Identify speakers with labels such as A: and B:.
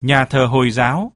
A: Nhà thờ Hồi giáo.